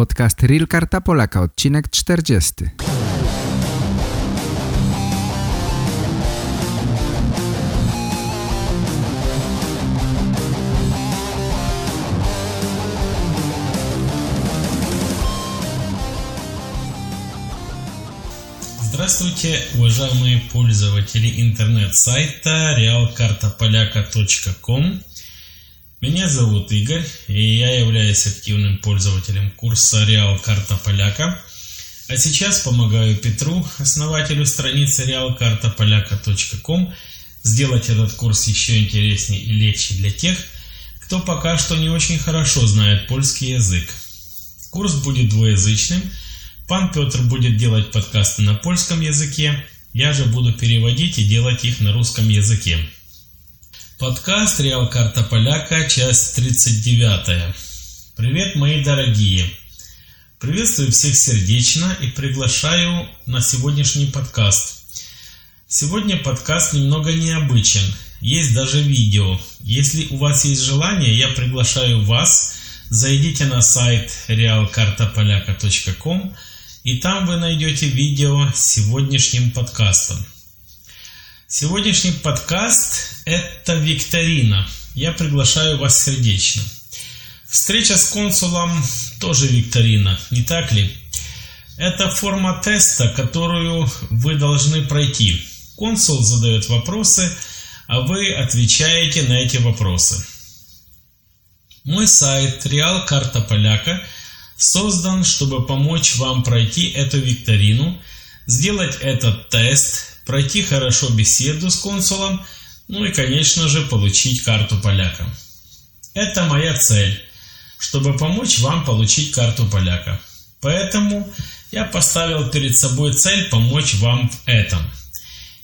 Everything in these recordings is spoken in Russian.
Podcast Real Karta Polaka, odcinek 40. Здравствуйте, уважаемые пользователи интернет-сайта realkartapolaka.com Меня зовут Игорь, и я являюсь активным пользователем курса Реал Карта Поляка. А сейчас помогаю Петру, основателю страницы realkartapolaka.com, сделать этот курс еще интереснее и легче для тех, кто пока что не очень хорошо знает польский язык. Курс будет двуязычным – Пан Петр будет делать подкасты на польском языке, я же буду переводить и делать их на русском языке. Подкаст «Реал Карта Поляка», часть 39. Привет, мои дорогие! Приветствую всех сердечно и приглашаю на сегодняшний подкаст. Сегодня подкаст немного необычен, есть даже видео. Если у вас есть желание, я приглашаю вас, зайдите на сайт realkartapolaka.com и там вы найдете видео с сегодняшним подкастом. Сегодняшний подкаст – это викторина. Я приглашаю вас сердечно. Встреча с консулом тоже викторина, не так ли? Это форма теста, которую вы должны пройти. Консул задает вопросы, а вы отвечаете на эти вопросы. Мой сайт Реал Карта Поляка – создан, чтобы помочь вам пройти эту викторину, сделать этот тест, пройти хорошо беседу с консулом, ну и, конечно же, получить карту поляка. Это моя цель, чтобы помочь вам получить карту поляка. Поэтому я поставил перед собой цель помочь вам в этом.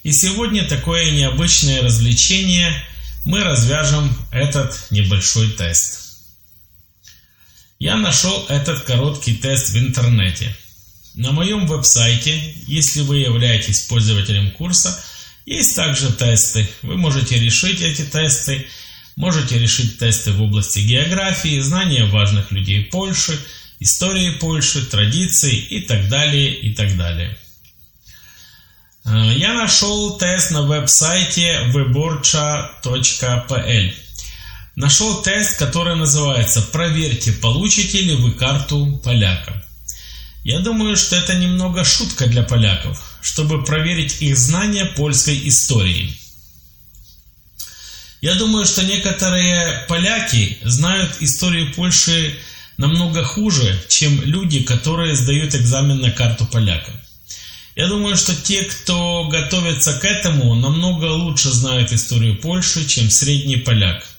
И сегодня такое необычное развлечение мы развяжем этот небольшой тест. Я нашел этот короткий тест в интернете. На моем веб-сайте, если вы являетесь пользователем курса, есть также тесты. Вы можете решить эти тесты, можете решить тесты в области географии, знания важных людей Польши, истории Польши, традиций и так далее, и так далее. Э, я нашел тест на веб-сайте wyborcza.pl. Нашел тест, который называется «Проверьте, получите ли вы карту поляка». Я думаю, что это немного шутка для поляков, чтобы проверить их знания польской истории. Я думаю, что некоторые поляки знают историю Польши намного хуже, чем люди, которые сдают экзамен на карту поляка. Я думаю, что те, кто готовится к этому, намного лучше знают историю Польши, чем средний поляк –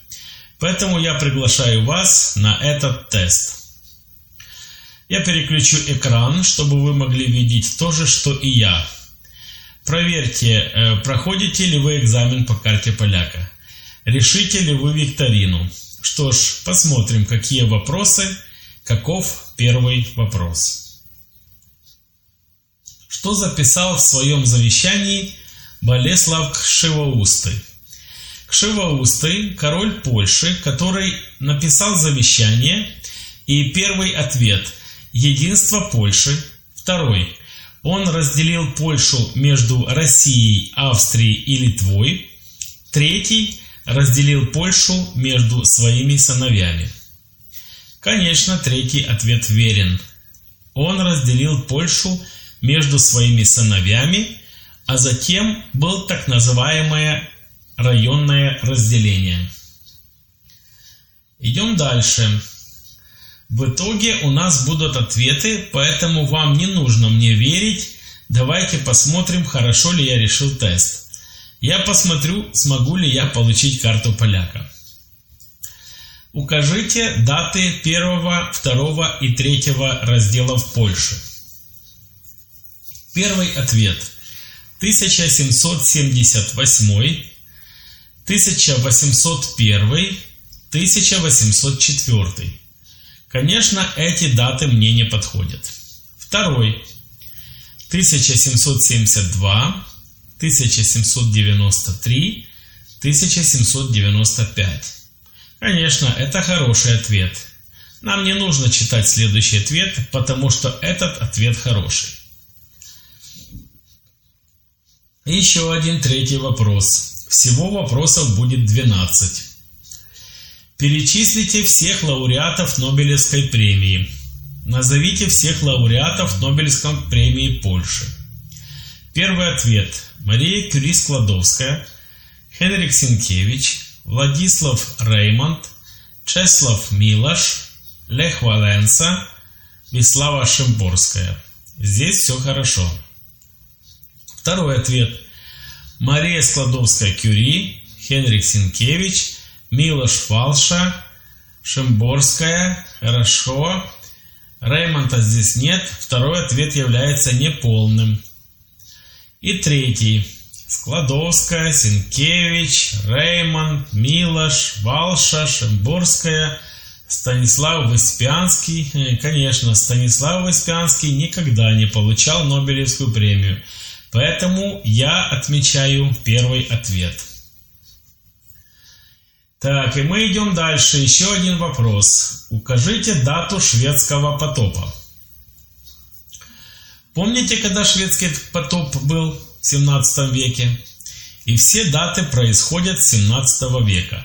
Поэтому я приглашаю вас на этот тест. Я переключу экран, чтобы вы могли видеть то же, что и я. Проверьте, э, проходите ли вы экзамен по карте поляка. Решите ли вы викторину. Что ж, посмотрим, какие вопросы. Каков первый вопрос. Что записал в своем завещании Болеслав Кшивоустый? Кшивоустый, король Польши, который написал завещание, и первый ответ – единство Польши. Второй – он разделил Польшу между Россией, Австрией и Литвой. Третий – разделил Польшу между своими сыновьями. Конечно, третий ответ верен. Он разделил Польшу между своими сыновьями, а затем был так называемая районное разделение. Идем дальше. В итоге у нас будут ответы, поэтому вам не нужно мне верить. Давайте посмотрим, хорошо ли я решил тест. Я посмотрю, смогу ли я получить карту поляка. Укажите даты первого, второго и третьего разделов Польши. Первый ответ. 1778, 1801, 1804. Конечно, эти даты мне не подходят. Второй. 1772, 1793, 1795. Конечно, это хороший ответ. Нам не нужно читать следующий ответ, потому что этот ответ хороший. Еще один третий вопрос. Всего вопросов будет 12. Перечислите всех лауреатов Нобелевской премии. Назовите всех лауреатов Нобелевской премии Польши. Первый ответ. Мария Кюри Складовская, Хенрик Синкевич, Владислав Реймонд, Чеслав Милаш, Лех Валенса, Вислава Шимборская. Здесь все хорошо. Второй ответ. Мария Складовская-Кюри, Хенрик Синкевич, Милош Фалша, Шимборская. Хорошо. Реймонта здесь нет. Второй ответ является неполным. И третий. Складовская, Синкевич, Реймонд, Милош, Валша, Шимборская, Станислав Выспианский. Э, конечно, Станислав Выспианский никогда не получал Нобелевскую премию – Поэтому я отмечаю первый ответ. Так, и мы идем дальше. Еще один вопрос. Укажите дату шведского потопа. Помните, когда шведский потоп был в 17 веке? И все даты происходят с 17 века.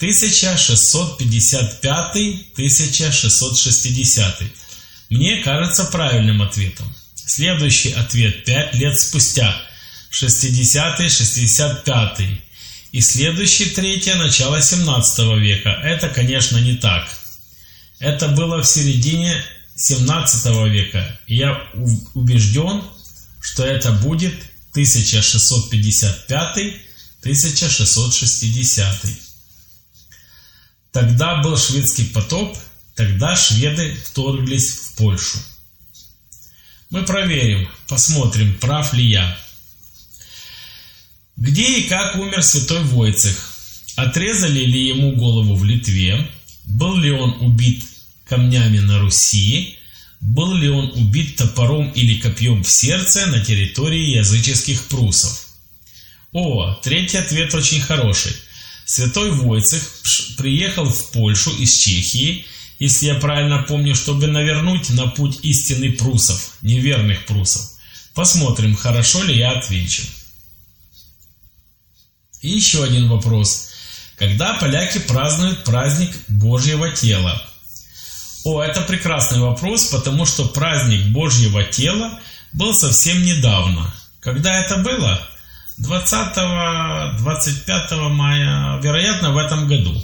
1655-1660. Мне кажется правильным ответом. Следующий ответ 5 лет спустя. 60-65. И следующий третье начало 17 века. Это, конечно, не так. Это было в середине 17 века. И я убежден, что это будет 1655-1660. Тогда был шведский потоп, тогда шведы вторглись в Польшу. Мы проверим, посмотрим, прав ли я. Где и как умер святой Войцех? Отрезали ли ему голову в Литве? Был ли он убит камнями на Руси? Был ли он убит топором или копьем в сердце на территории языческих прусов? О, третий ответ очень хороший. Святой Войцех приехал в Польшу из Чехии если я правильно помню, чтобы навернуть на путь истины прусов, неверных прусов. Посмотрим, хорошо ли я отвечу. И еще один вопрос. Когда поляки празднуют праздник Божьего тела? О, это прекрасный вопрос, потому что праздник Божьего тела был совсем недавно. Когда это было? 20-25 мая, вероятно, в этом году.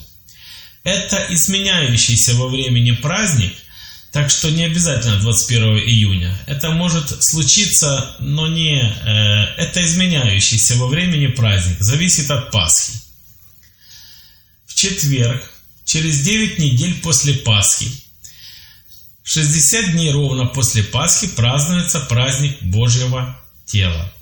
Это изменяющийся во времени праздник, так что не обязательно 21 июня. Это может случиться, но не... Э, это изменяющийся во времени праздник, зависит от Пасхи. В четверг, через 9 недель после Пасхи, 60 дней ровно после Пасхи празднуется праздник Божьего тела.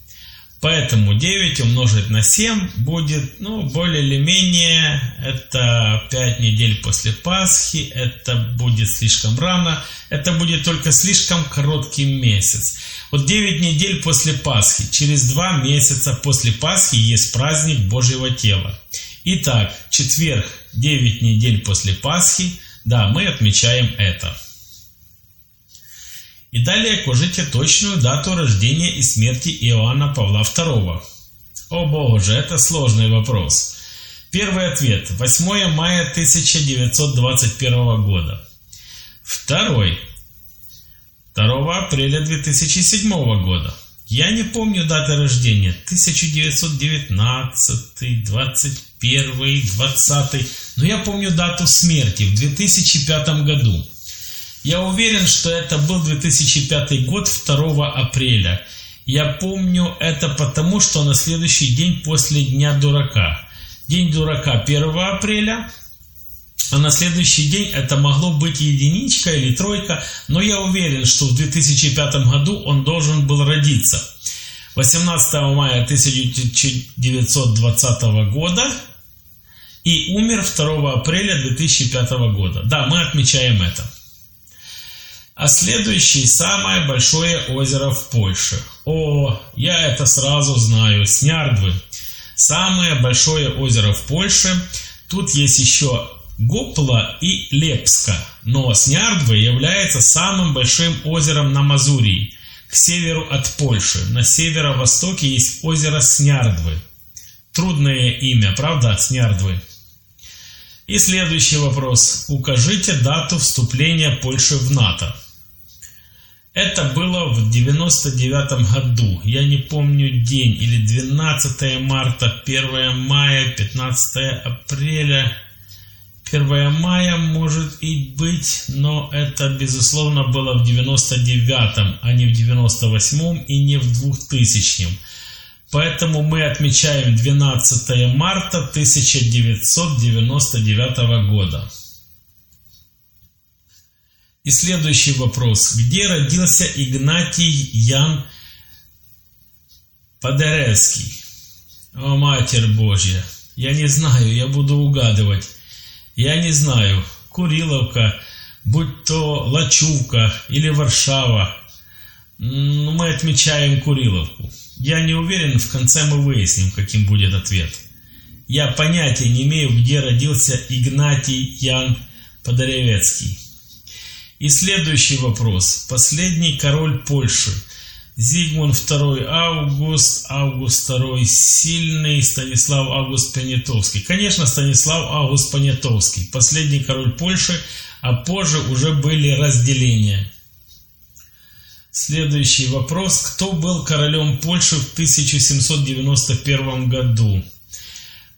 Поэтому 9 умножить на 7 будет, ну, более или менее, это 5 недель после Пасхи, это будет слишком рано, это будет только слишком короткий месяц. Вот 9 недель после Пасхи, через 2 месяца после Пасхи есть праздник Божьего тела. Итак, четверг, 9 недель после Пасхи, да, мы отмечаем это. И далее укажите точную дату рождения и смерти Иоанна Павла II. О боже, это сложный вопрос. Первый ответ. 8 мая 1921 года. Второй. 2 апреля 2007 года. Я не помню даты рождения. 1919, 21, 20. Но я помню дату смерти в 2005 году. Я уверен, что это был 2005 год 2 апреля. Я помню это потому, что на следующий день после Дня Дурака. День Дурака 1 апреля, а на следующий день это могло быть единичка или тройка, но я уверен, что в 2005 году он должен был родиться. 18 мая 1920 года и умер 2 апреля 2005 года. Да, мы отмечаем это. А следующий самое большое озеро в Польше. О, я это сразу знаю, Снярдвы. Самое большое озеро в Польше. Тут есть еще Гопла и Лепска, но Снярдвы является самым большим озером на Мазурии, к северу от Польши. На северо-востоке есть озеро Снярдвы. Трудное имя, правда, Снярдвы? И следующий вопрос. Укажите дату вступления Польши в НАТО. Это было в 99 году. Я не помню день. Или 12 марта, 1 мая, 15 апреля. 1 мая может и быть, но это, безусловно, было в 99-м, а не в 98-м и не в 2000-м. Поэтому мы отмечаем 12 марта 1999 года. И следующий вопрос. Где родился Игнатий Ян Подеревский? О, Матерь Божья! Я не знаю, я буду угадывать. Я не знаю, Куриловка, будь то Лачувка или Варшава. Мы отмечаем Куриловку. Я не уверен, в конце мы выясним, каким будет ответ. Я понятия не имею, где родился Игнатий Ян Подоревецкий. И следующий вопрос. Последний король Польши. Зигмунд II Август, Август II Сильный, Станислав Август Понятовский. Конечно, Станислав Август Понятовский, последний король Польши, а позже уже были разделения. Следующий вопрос. Кто был королем Польши в 1791 году?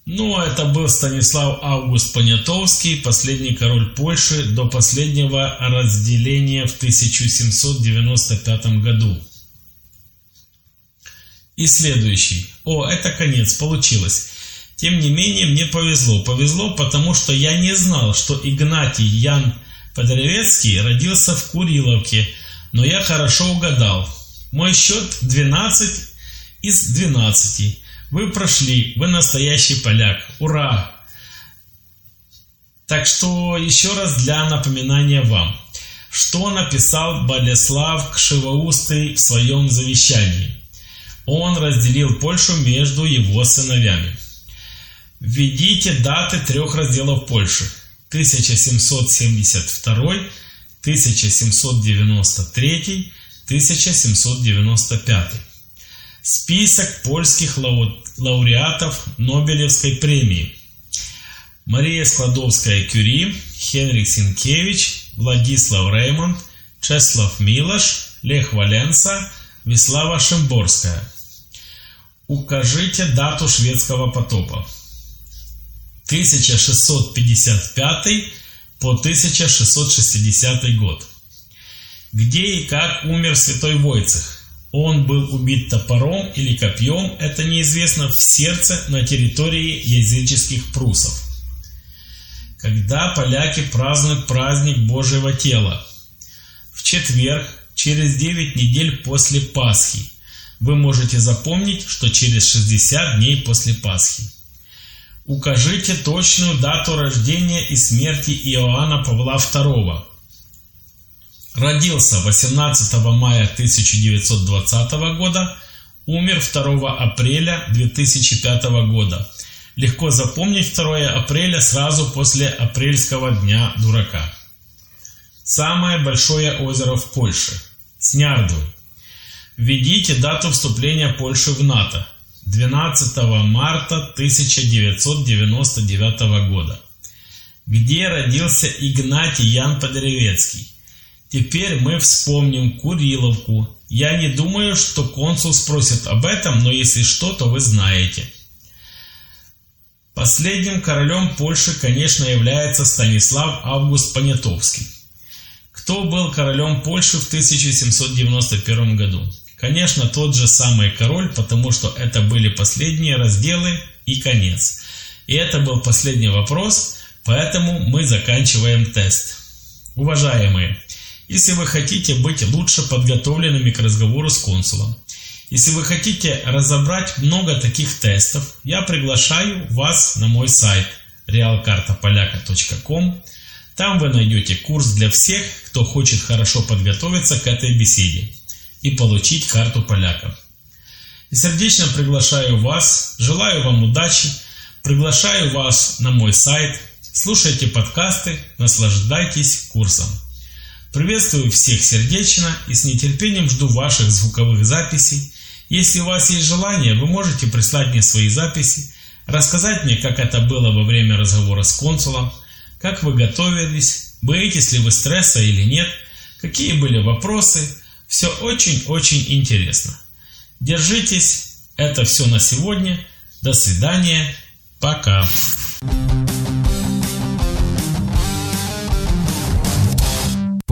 Ну, это был Станислав Август Понятовский, последний король Польши до последнего разделения в 1795 году. И следующий. О, это конец, получилось. Тем не менее, мне повезло. Повезло, потому что я не знал, что Игнатий Ян Подоревецкий родился в Куриловке – но я хорошо угадал. Мой счет 12 из 12. Вы прошли, вы настоящий поляк. Ура! Так что еще раз для напоминания вам, что написал Болеслав Кшивоустый в своем завещании. Он разделил Польшу между его сыновьями. Введите даты трех разделов Польши. 1772 1793, 1795. Список польских лауреатов Нобелевской премии. Мария Складовская-Кюри, Хенрик Синкевич, Владислав Реймонд, Чеслав Милош, Лех Валенса, Вислава Шимборская. Укажите дату шведского потопа. 1655 по 1660 год. Где и как умер святой Войцех? Он был убит топором или копьем, это неизвестно, в сердце на территории языческих прусов. Когда поляки празднуют праздник Божьего тела? В четверг, через 9 недель после Пасхи. Вы можете запомнить, что через 60 дней после Пасхи. Укажите точную дату рождения и смерти Иоанна Павла II. Родился 18 мая 1920 года, умер 2 апреля 2005 года. Легко запомнить 2 апреля сразу после апрельского дня дурака. Самое большое озеро в Польше – Снярдвы. Введите дату вступления Польши в НАТО. 12 марта 1999 года, где родился Игнатий Ян Подеревецкий. Теперь мы вспомним Куриловку. Я не думаю, что консул спросит об этом, но если что, то вы знаете. Последним королем Польши, конечно, является Станислав Август Понятовский. Кто был королем Польши в 1791 году? Конечно, тот же самый король, потому что это были последние разделы и конец. И это был последний вопрос, поэтому мы заканчиваем тест. Уважаемые, если вы хотите быть лучше подготовленными к разговору с консулом, если вы хотите разобрать много таких тестов, я приглашаю вас на мой сайт realkartapolaka.com. Там вы найдете курс для всех, кто хочет хорошо подготовиться к этой беседе и получить карту поляка. И сердечно приглашаю вас, желаю вам удачи, приглашаю вас на мой сайт, Слушайте подкасты, наслаждайтесь курсом. Приветствую всех сердечно и с нетерпением жду ваших звуковых записей. Если у вас есть желание, вы можете прислать мне свои записи, рассказать мне, как это было во время разговора с консулом, как вы готовились, боитесь ли вы стресса или нет, какие были вопросы. Все очень-очень интересно. Держитесь. Это все на сегодня. До свидания. Пока. Po